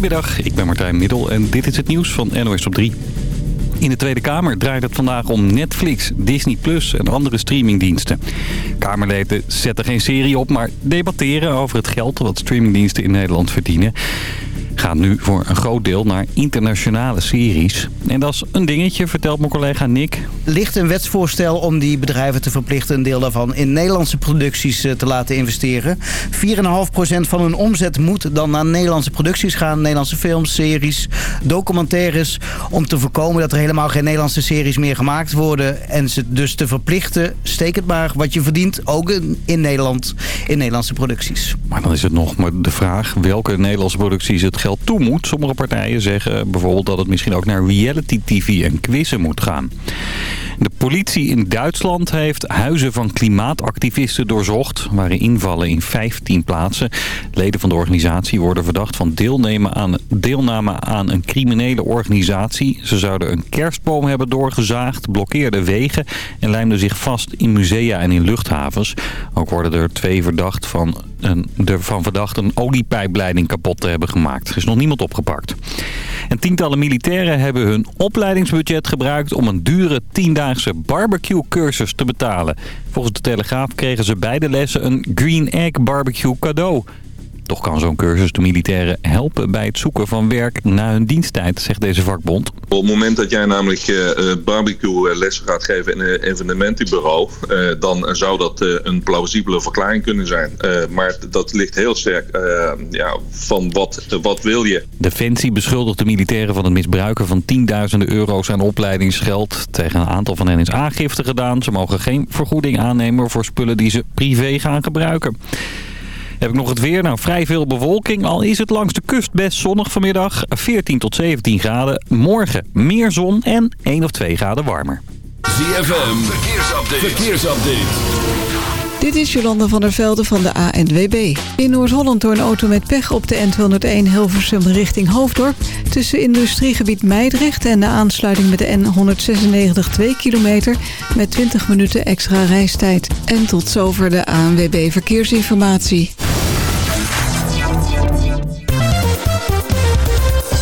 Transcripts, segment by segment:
Goedemiddag, ik ben Martijn Middel en dit is het nieuws van NOS op 3. In de Tweede Kamer draait het vandaag om Netflix, Disney Plus en andere streamingdiensten. Kamerleden zetten geen serie op, maar debatteren over het geld wat streamingdiensten in Nederland verdienen gaat nu voor een groot deel naar internationale series. En dat is een dingetje, vertelt mijn collega Nick. ligt een wetsvoorstel om die bedrijven te verplichten... een deel daarvan in Nederlandse producties eh, te laten investeren. 4,5% van hun omzet moet dan naar Nederlandse producties gaan. Nederlandse films, series, documentaires. Om te voorkomen dat er helemaal geen Nederlandse series meer gemaakt worden. En ze dus te verplichten, steek het maar, wat je verdient... ook in Nederland, in Nederlandse producties. Maar dan is het nog maar de vraag welke Nederlandse producties het geld toe moet. Sommige partijen zeggen bijvoorbeeld dat het misschien ook naar reality tv en quizzen moet gaan. De politie in Duitsland heeft huizen van klimaatactivisten doorzocht. Waren invallen in 15 plaatsen. Leden van de organisatie worden verdacht van deelnemen aan, deelname aan een criminele organisatie. Ze zouden een kerstboom hebben doorgezaagd, blokkeerden wegen en lijmden zich vast in musea en in luchthavens. Ook worden er twee verdacht van, een, ervan verdacht een oliepijpleiding kapot te hebben gemaakt. Er is nog niemand opgepakt. En tientallen militairen hebben hun opleidingsbudget gebruikt om een dure 10 barbecue-cursus te betalen. Volgens de Telegraaf kregen ze beide lessen een Green Egg barbecue cadeau. Toch kan zo'n cursus de militairen helpen bij het zoeken van werk na hun diensttijd, zegt deze vakbond. Op het moment dat jij namelijk uh, barbecue lessen gaat geven in een evenementenbureau, uh, dan zou dat een plausibele verklaring kunnen zijn. maar dat ligt heel sterk ja, van wat, wat wil je. Defensie beschuldigt de militairen van het misbruiken van tienduizenden euro's aan opleidingsgeld. Tegen een aantal van hen is aangifte gedaan. Ze mogen geen vergoeding aannemen voor spullen die ze privé gaan gebruiken. Heb ik nog het weer. Nou, vrij veel bewolking. Al is het langs de kust best zonnig vanmiddag. 14 tot 17 graden. Morgen meer zon en 1 of 2 graden warmer. ZFM, verkeersupdate. verkeersupdate. Dit is Jolanda van der Velde van de ANWB. In Noord-Holland door een auto met pech op de N201 Hilversum richting Hoofddorp. Tussen industriegebied Meidrecht en de aansluiting met de N196 2 kilometer... met 20 minuten extra reistijd. En tot zover de ANWB Verkeersinformatie.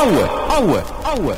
ouwe, ouwe, ouwe.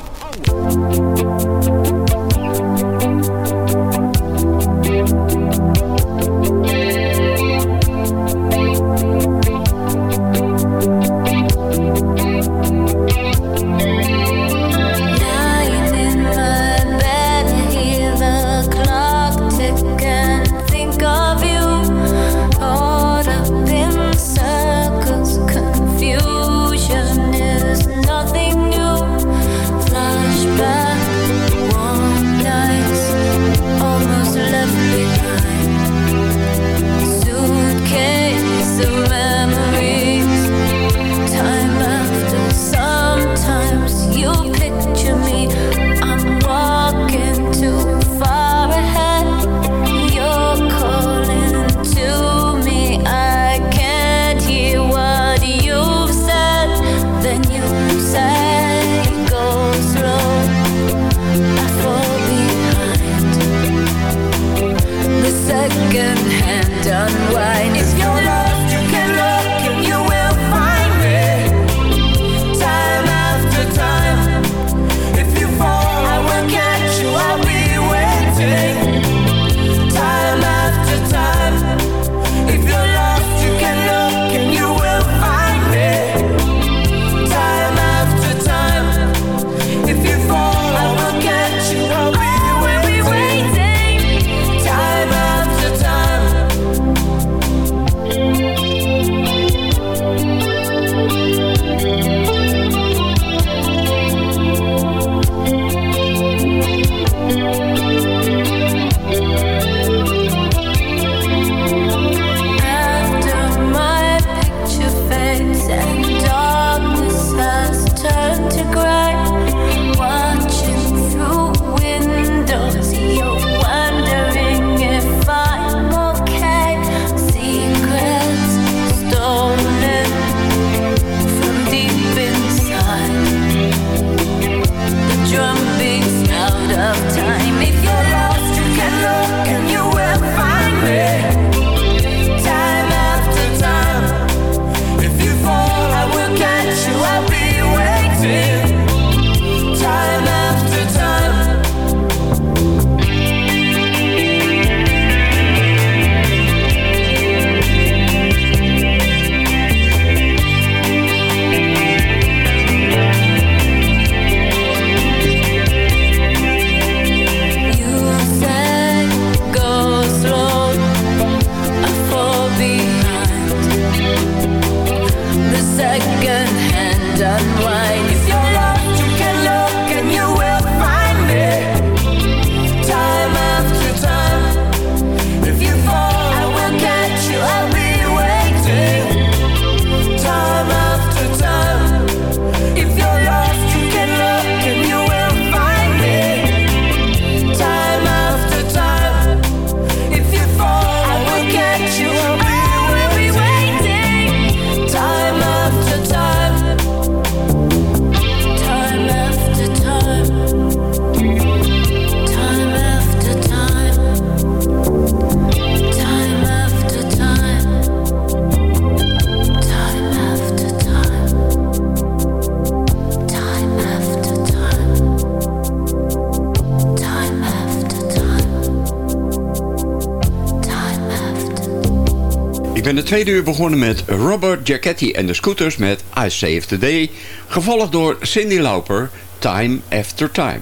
Uur begonnen met Robert Giacchetti en de Scooters met I Saved the Day. Gevolgd door Cindy Lauper, Time After Time.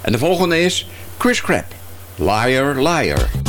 En de volgende is Chris Crabb, Liar Liar.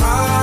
high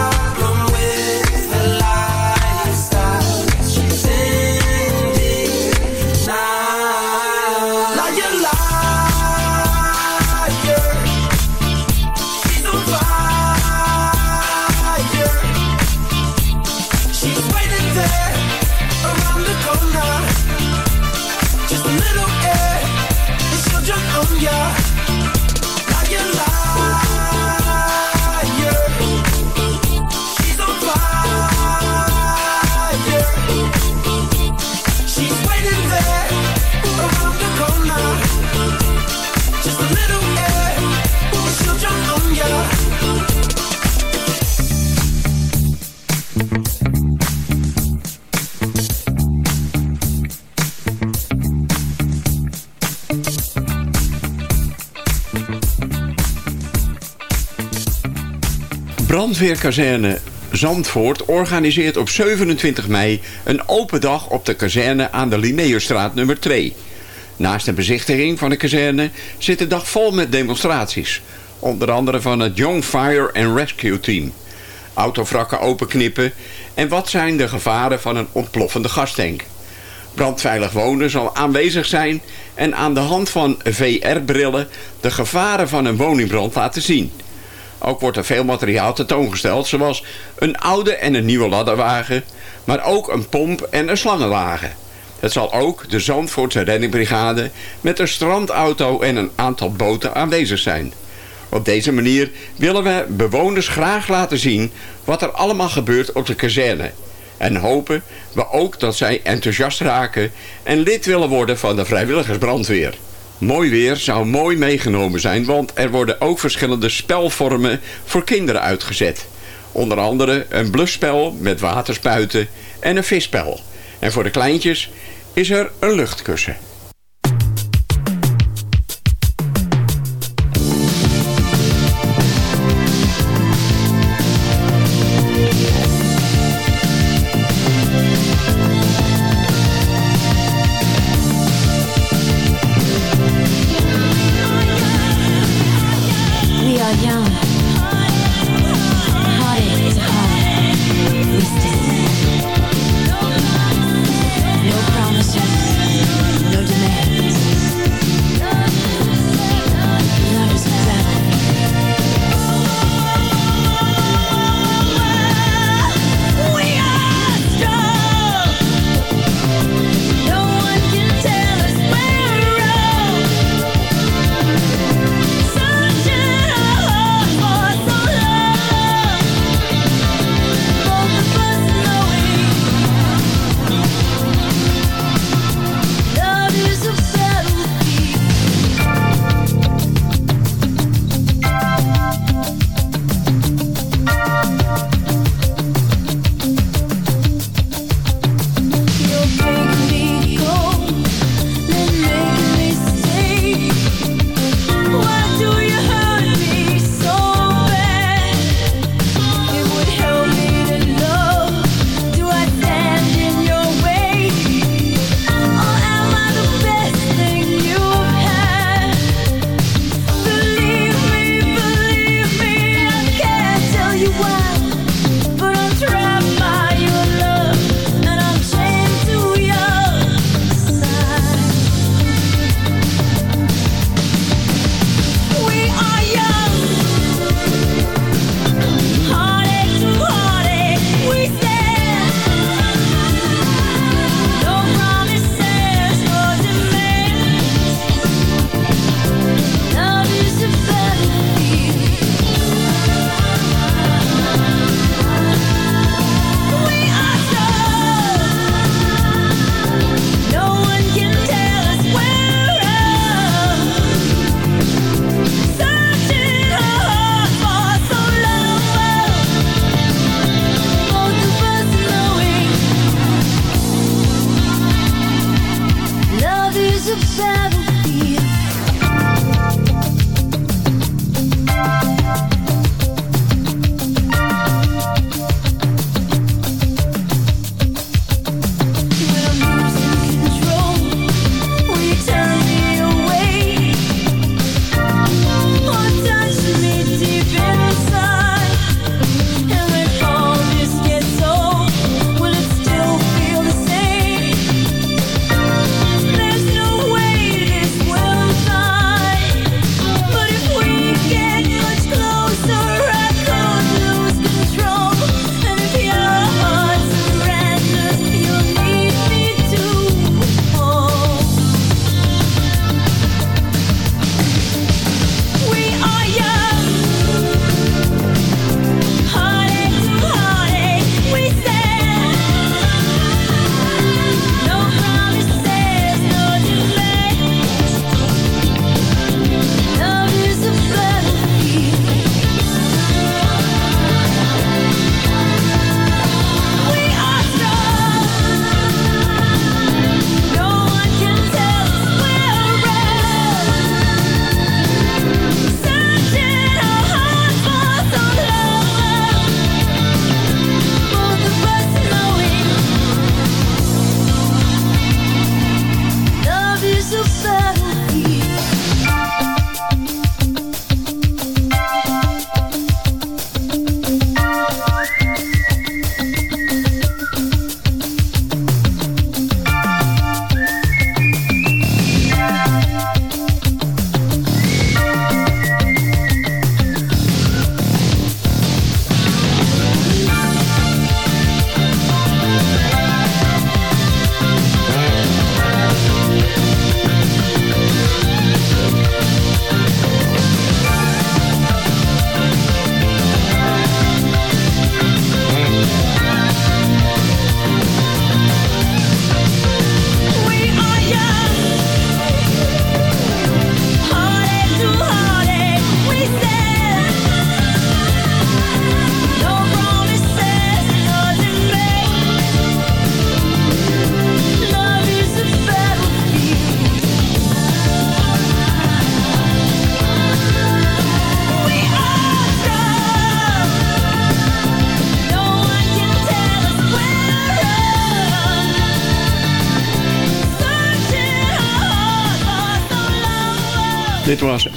Brandweerkazerne Zandvoort organiseert op 27 mei een open dag op de kazerne aan de Linnaeusstraat nummer 2. Naast een bezichtiging van de kazerne zit de dag vol met demonstraties. Onder andere van het Young Fire and Rescue Team. Autovrakken openknippen en wat zijn de gevaren van een ontploffende gastank. Brandveilig wonen zal aanwezig zijn en aan de hand van VR-brillen de gevaren van een woningbrand laten zien. Ook wordt er veel materiaal tentoongesteld, zoals een oude en een nieuwe ladderwagen, maar ook een pomp en een slangenwagen. Het zal ook de Zandvoortse reddingbrigade met een strandauto en een aantal boten aanwezig zijn. Op deze manier willen we bewoners graag laten zien wat er allemaal gebeurt op de kazerne. En hopen we ook dat zij enthousiast raken en lid willen worden van de vrijwilligersbrandweer. Mooi weer zou mooi meegenomen zijn, want er worden ook verschillende spelvormen voor kinderen uitgezet. Onder andere een blusspel met waterspuiten en een visspel. En voor de kleintjes is er een luchtkussen.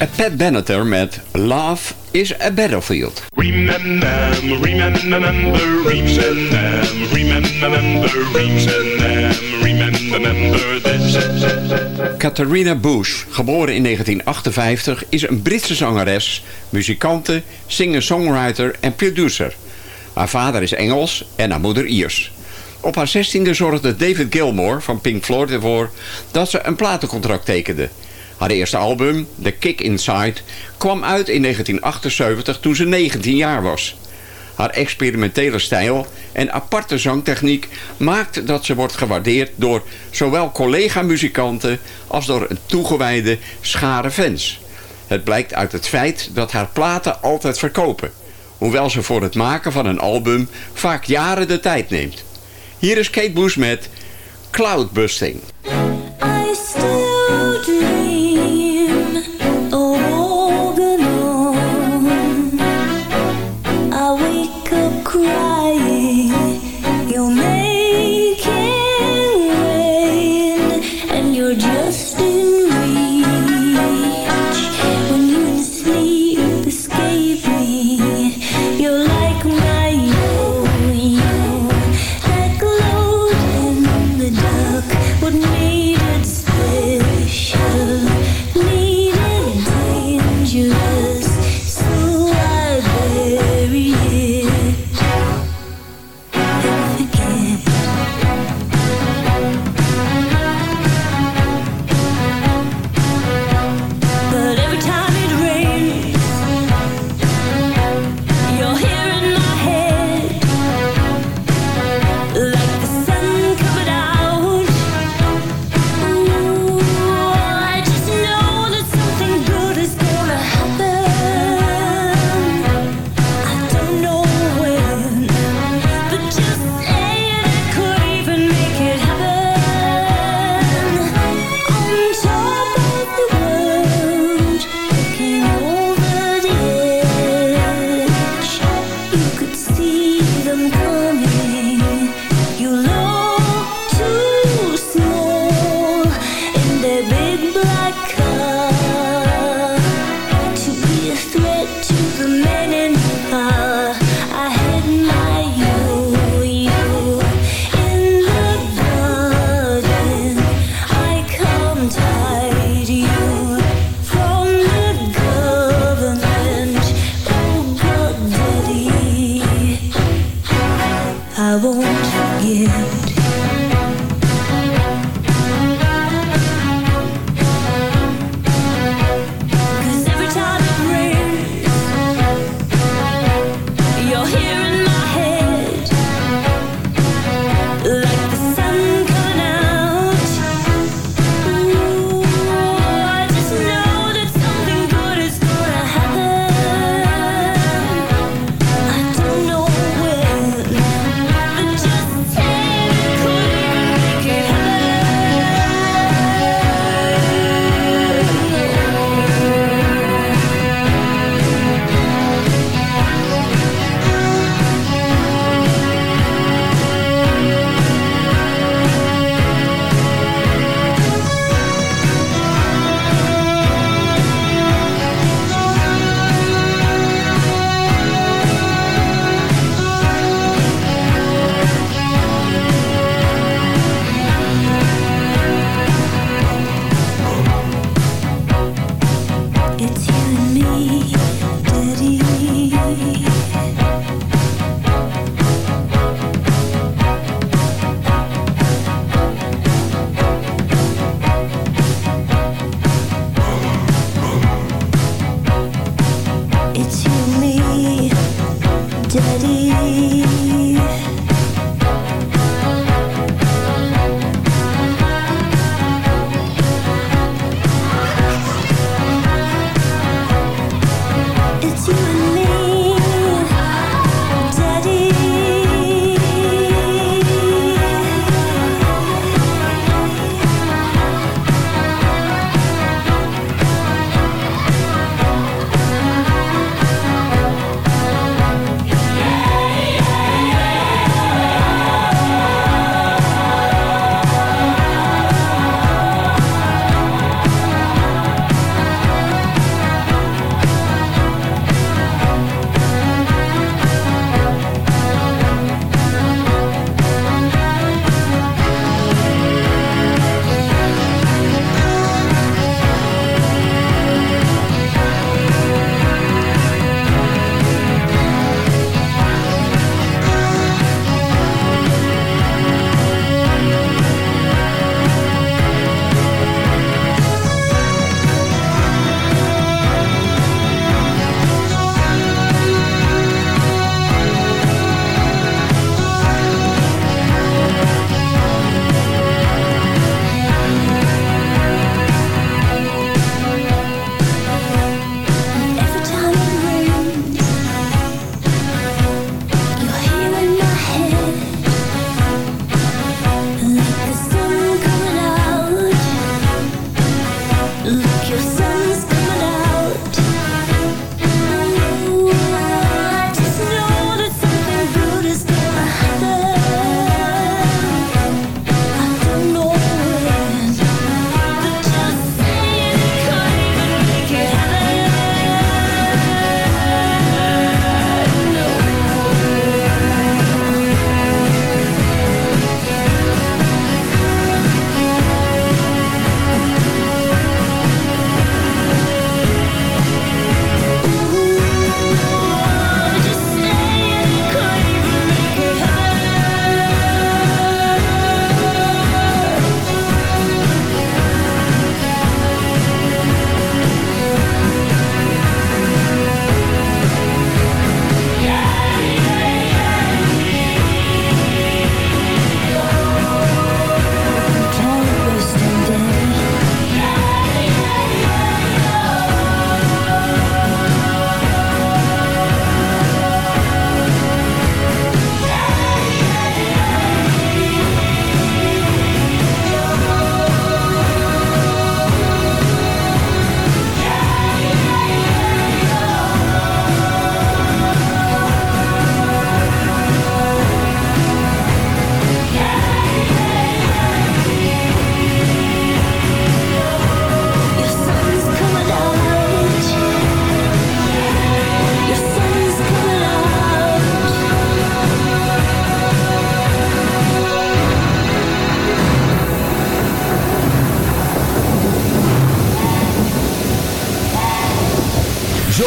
Pat Benatar met Love is a Battlefield. Remember, remember, remember, remember, remember, remember this. Catharina Bush, geboren in 1958, is een Britse zangeres, muzikante, singer-songwriter en producer. Haar vader is Engels en haar moeder Iers. Op haar zestiende zorgde David Gilmour van Pink Floyd ervoor dat ze een platencontract tekende. Haar eerste album, The Kick Inside, kwam uit in 1978 toen ze 19 jaar was. Haar experimentele stijl en aparte zangtechniek maakt dat ze wordt gewaardeerd door zowel collega-muzikanten als door een toegewijde schare fans. Het blijkt uit het feit dat haar platen altijd verkopen, hoewel ze voor het maken van een album vaak jaren de tijd neemt. Hier is Kate Bush met Cloudbusting. I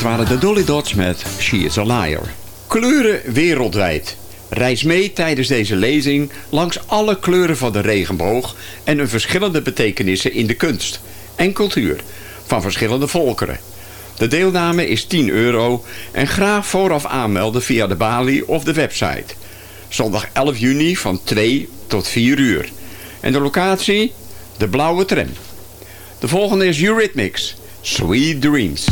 dit waren de Dolly Dots met She is a Liar. Kleuren wereldwijd. Reis mee tijdens deze lezing langs alle kleuren van de regenboog... en hun verschillende betekenissen in de kunst en cultuur van verschillende volkeren. De deelname is 10 euro en graag vooraf aanmelden via de balie of de website. Zondag 11 juni van 2 tot 4 uur. En de locatie? De Blauwe Tram. De volgende is Eurythmics. Sweet Dreams.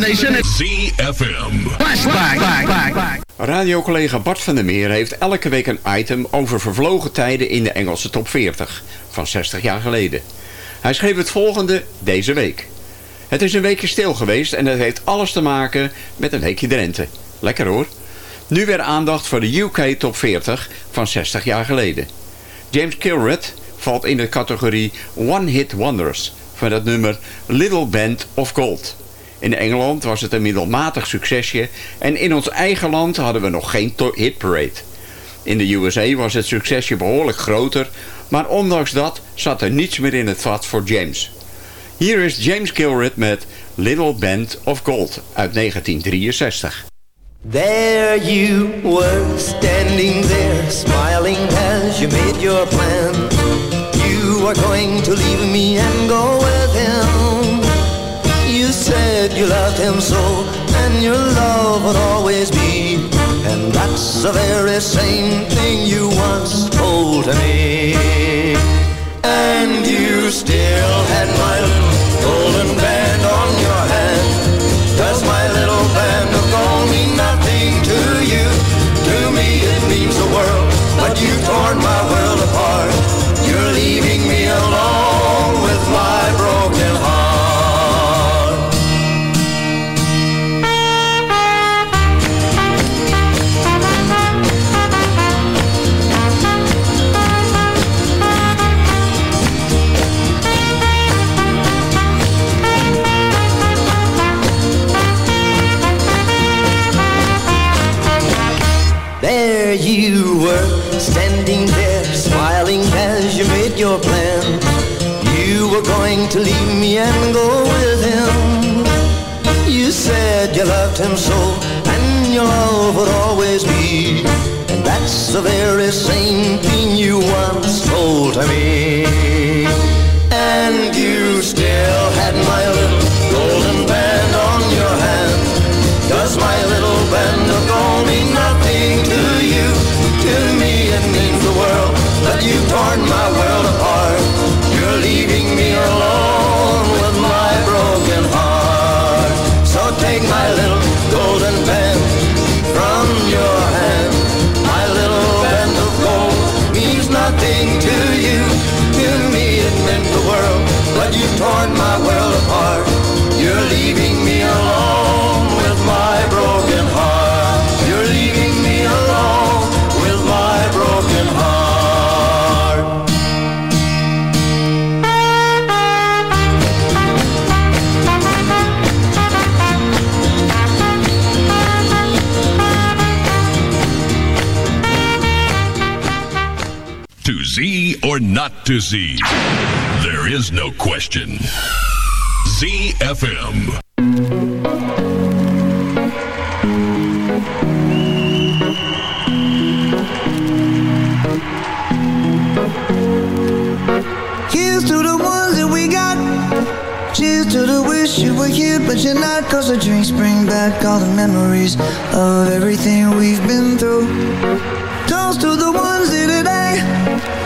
The nation. ZFM. Flashback. Radiocollega Bart van der Meer heeft elke week een item over vervlogen tijden in de Engelse top 40 van 60 jaar geleden. Hij schreef het volgende deze week. Het is een weekje stil geweest en het heeft alles te maken met een weekje Drenthe. Lekker hoor. Nu weer aandacht voor de UK top 40 van 60 jaar geleden. James Kilred valt in de categorie One Hit Wonders van het nummer Little Band of Gold. In Engeland was het een middelmatig succesje en in ons eigen land hadden we nog geen to- hitparade. In de USA was het succesje behoorlijk groter, maar ondanks dat zat er niets meer in het vat voor James. Hier is James Kilred met Little Band of Gold uit 1963. There you were, standing there, smiling as you made your plan. You are going to leave me and go with him. You said you loved him so, and your love would always be. And that's the very same thing you once told me. And you still had my little to Z? There is no question. ZFM. Here's to the ones that we got. Cheers to the wish you were here, but you're not. Cause the drinks bring back all the memories of everything we've been through. Toast to the ones here today.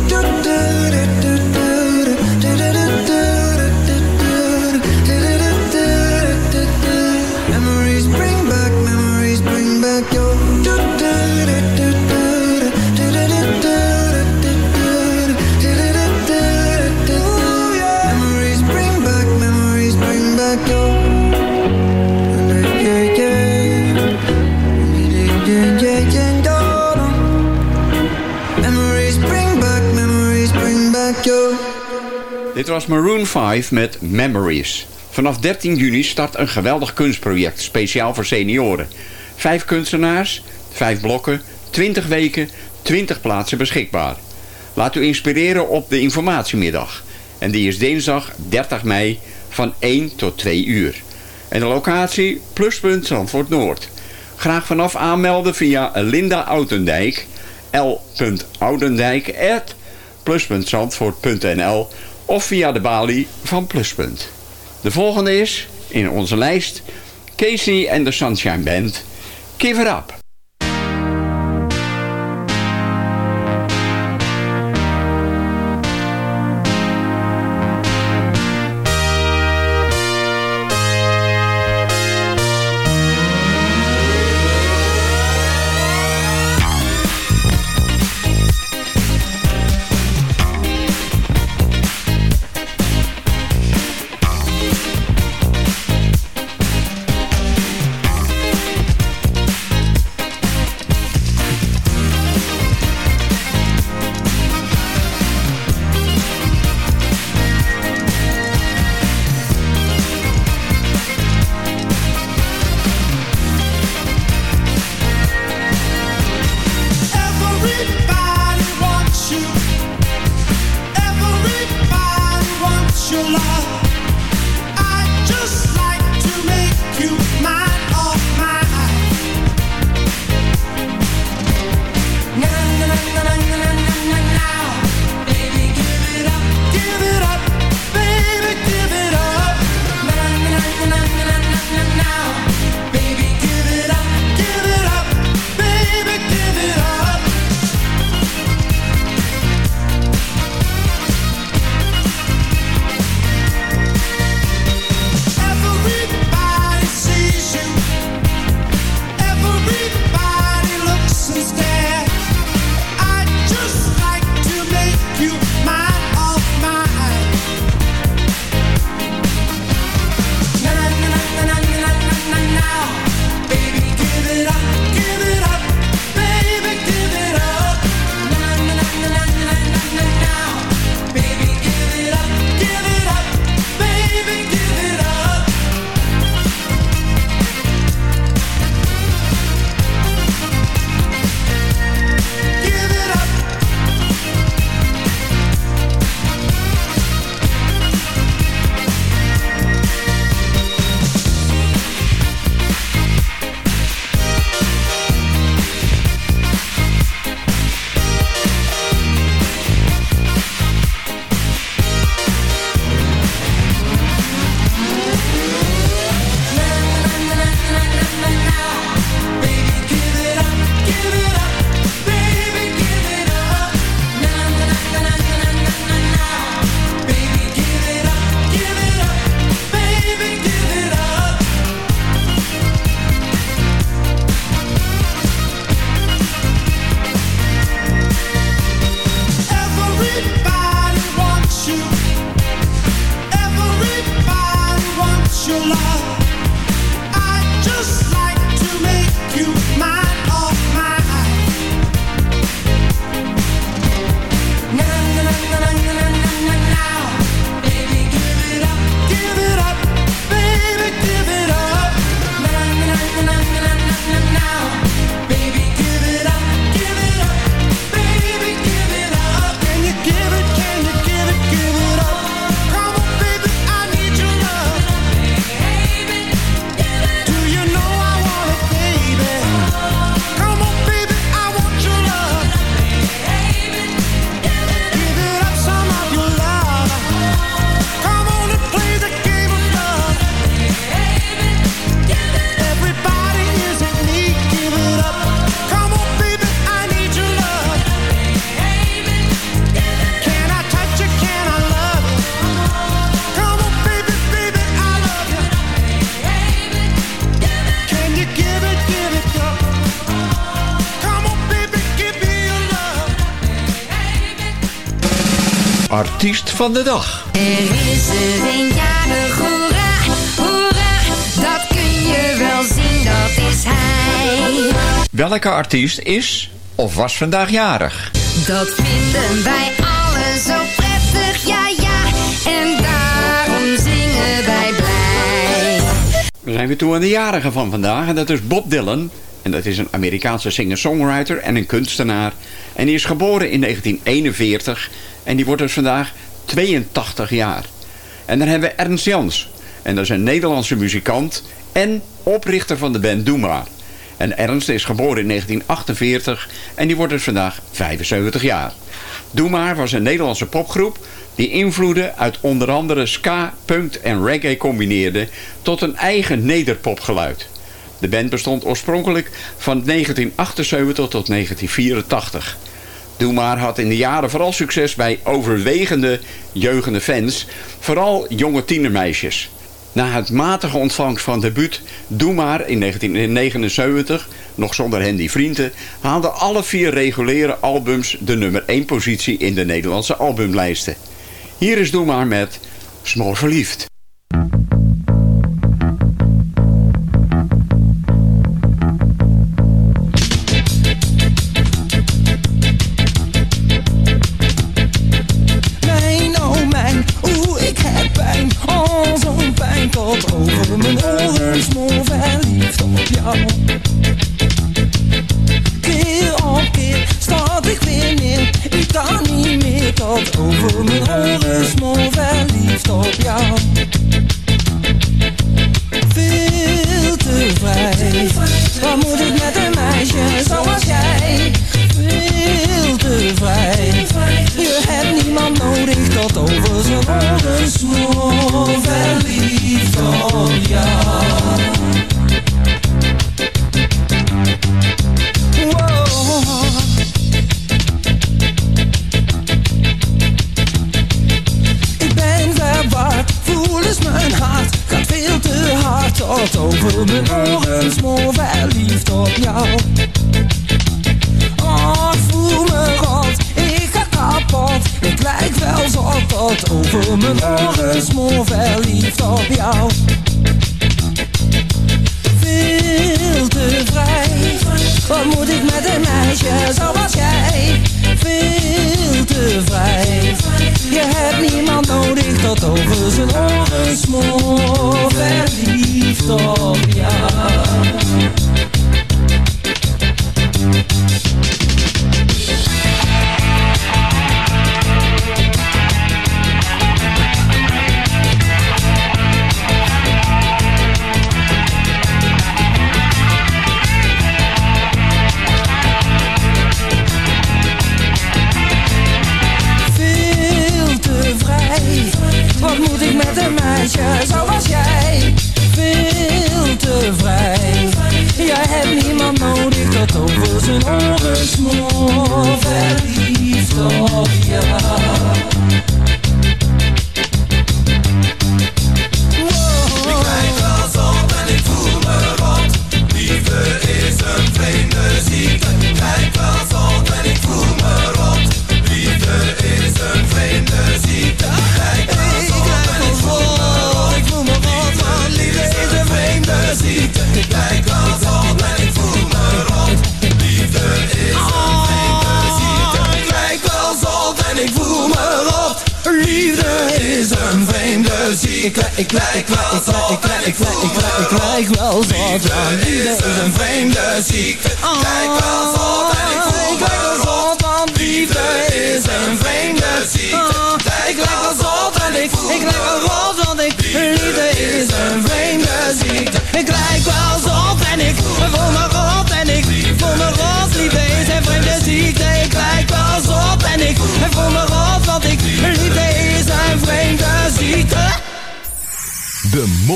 Dit was Maroon 5 met Memories. Vanaf 13 juni start een geweldig kunstproject, speciaal voor senioren. Vijf kunstenaars, vijf blokken, 20 weken, 20 plaatsen beschikbaar. Laat u inspireren op de informatiemiddag. En die is dinsdag 30 mei van 1 tot 2 uur. En de locatie Pluspunt Zandvoort Noord. Graag vanaf aanmelden via Linda Oudendijk, l.oudendijk, pluspuntzandvoort.nl of via de balie van Pluspunt. De volgende is, in onze lijst, Casey en de Sunshine Band, Give It Up. Artiest van de dag. Er is er een jarig, hoera, hoera, dat kun je wel zien, dat is hij. Welke artiest is of was vandaag jarig? Dat vinden wij allen zo prettig, ja ja, en daarom zingen wij blij. We zijn weer toe aan de jarige van vandaag en dat is Bob Dylan. Dat is een Amerikaanse singer-songwriter en een kunstenaar. En die is geboren in 1941 en die wordt dus vandaag 82 jaar. En dan hebben we Ernst Jans. En dat is een Nederlandse muzikant en oprichter van de band Doe Maar. En Ernst is geboren in 1948 en die wordt dus vandaag 75 jaar. Doe Maar was een Nederlandse popgroep die invloeden uit onder andere ska, punk en reggae combineerde tot een eigen nederpopgeluid. De band bestond oorspronkelijk van 1978 tot 1984. Doe Maar had in de jaren vooral succes bij overwegende jeugende fans, vooral jonge tienermeisjes. Na het matige ontvangst van debuut Doe Maar in 1979, nog zonder Handy Vrienden, haalden alle vier reguliere albums de nummer 1 positie in de Nederlandse albumlijsten. Hier is Doe Maar met Smoor Verliefd. Tot over mijn oren Smoor verliefd op jou. Veel te vrij. Wat moet ik met een meisje zoals jij? Veel te vrij. Je hebt niemand nodig tot over zijn oren Smoor verliefd op jou tot over mijn oren Smoor verliefd op jou. Oh, voel me rot, ik ga kapot. Ik lijk wel zo tot over mijn oren Smoor verliefd op jou. Veel te vrij Wat moet ik met een meisje zoals jij? Veel te vrij Je hebt niemand nodig tot over zijn oren Smoor verliefd op jou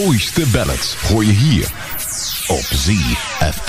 mooiste ballads hoor je hier op ZFM.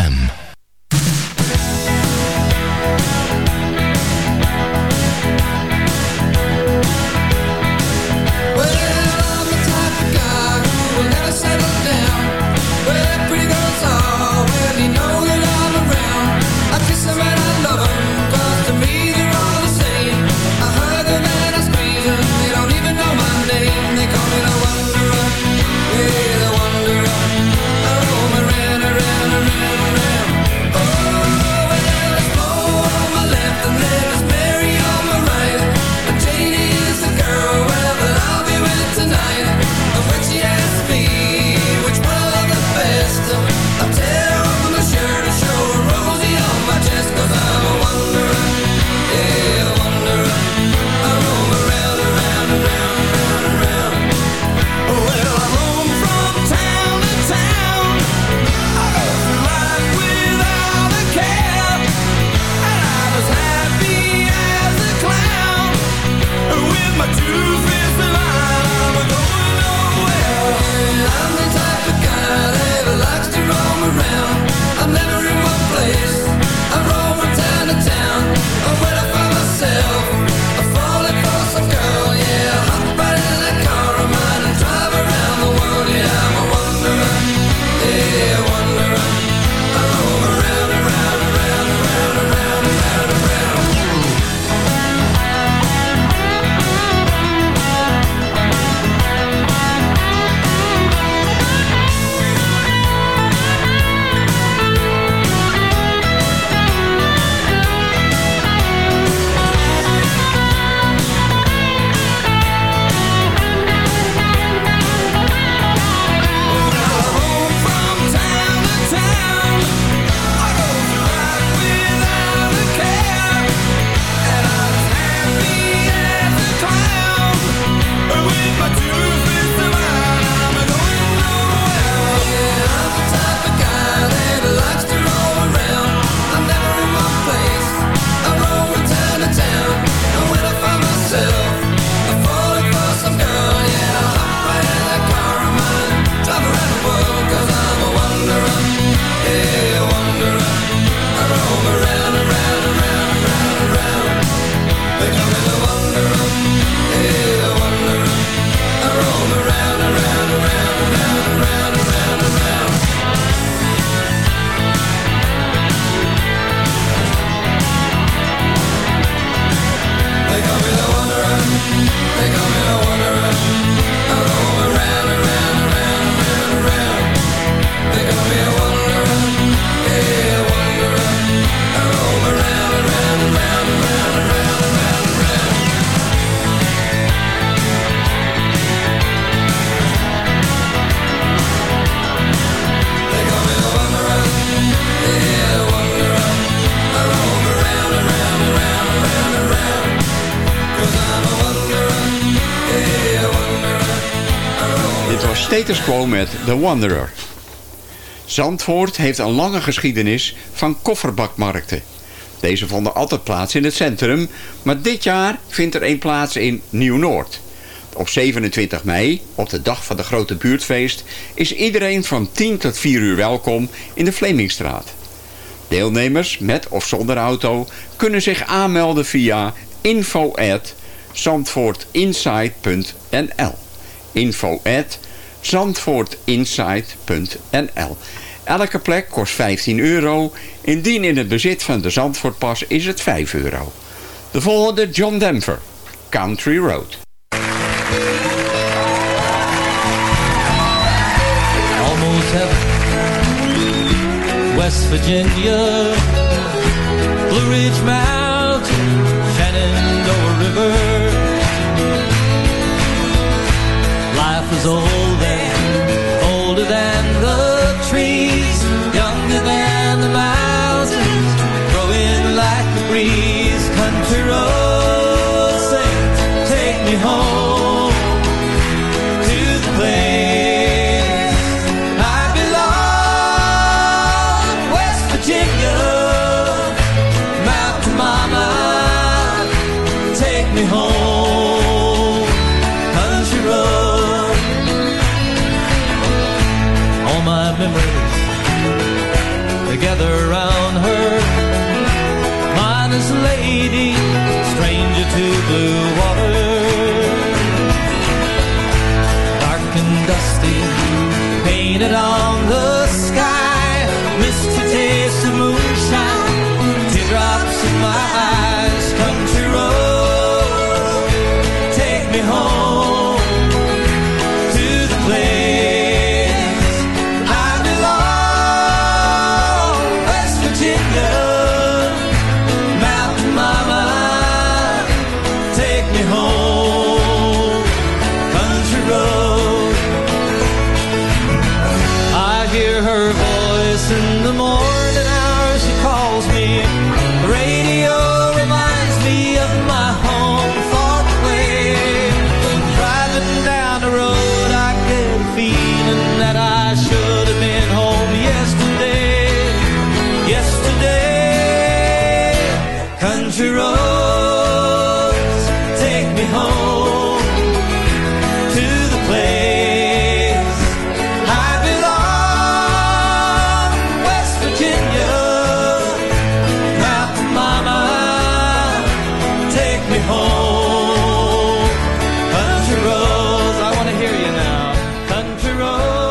Met The Wanderer. Zandvoort heeft een lange geschiedenis van kofferbakmarkten. Deze vonden altijd plaats in het centrum, maar dit jaar vindt er een plaats in Nieuw-Noord. Op 27 mei, op de dag van de grote buurtfeest, is iedereen van 10 tot 4 uur welkom in de Vlemingstraat. Deelnemers met of zonder auto kunnen zich aanmelden via info at info zandvoortinsight.nl Elke plek kost 15 euro. Indien in het bezit van de Zandvoortpas is het 5 euro. De volgende John Denver, Country Road. almost heaven. West Virginia, Blue Ridge Mountain, blue